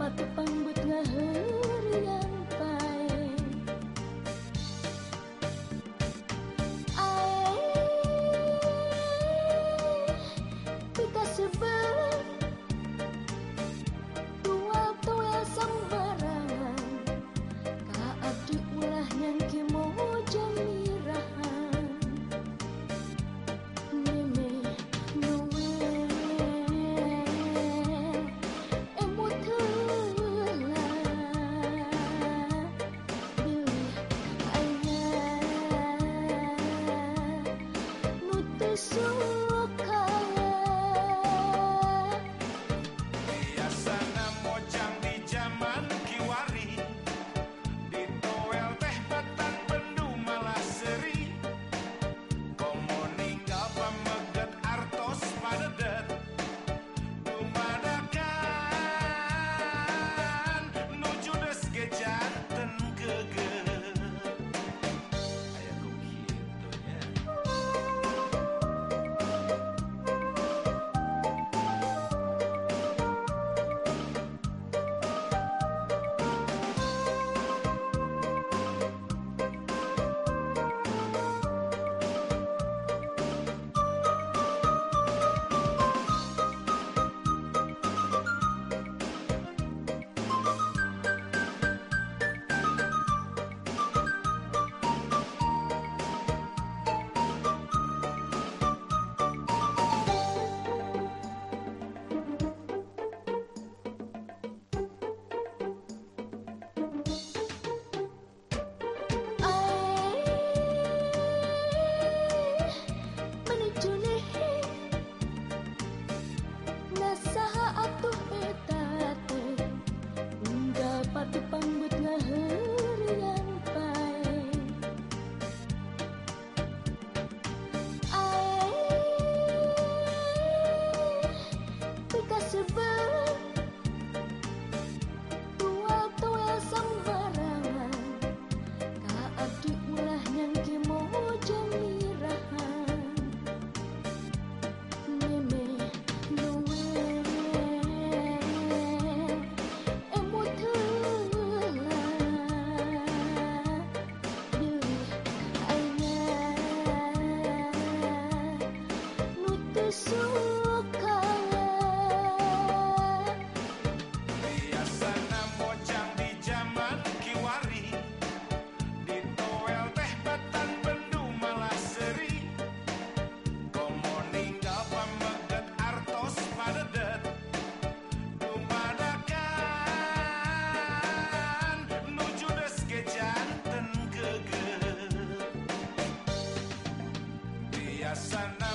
Jesús. sana.